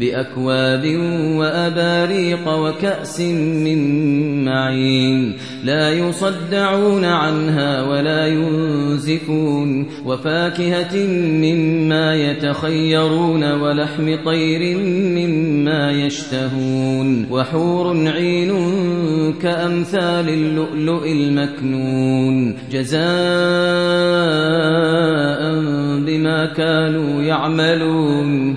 بأكواب وأباريق وكأس من معين. لا يصدعون عنها ولا ينزفون. وفاكهة مما يتخيرون ولحم طير مما يشتهون. وحور عين كأمثال اللؤلؤ المكنون. جزاء بما كانوا يعملون.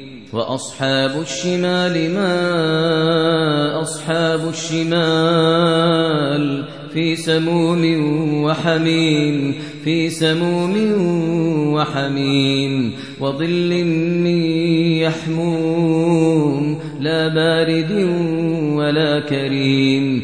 وأصحاب الشمال ما أصحاب الشمال في سموم وحميم في سموم وحميم وظل من يحموم لا بارد ولا كريم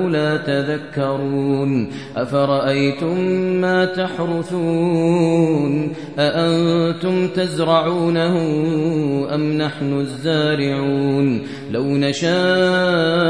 فلولا تذكرون أفرأيتم ما تحرثون أأنتم تزرعونه أم نحن الزارعون لو نشاء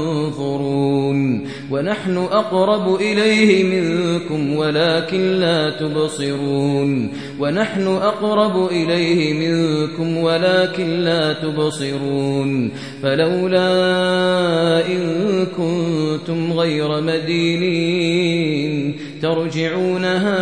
ونحن أقرب إليه منكم ولكن لا تبصرون. ونحن أقرب إليه منكم ولكن لا تبصرون. فلولا إن كنتم غير مدينين ترجعونها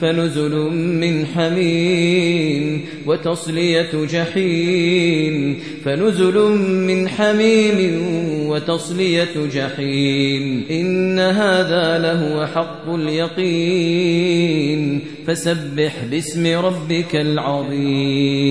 فنزل من حميم وتصلية جحيم فنزل من حميم وتصلية جحيم إن هذا لهو حق اليقين فسبح باسم ربك العظيم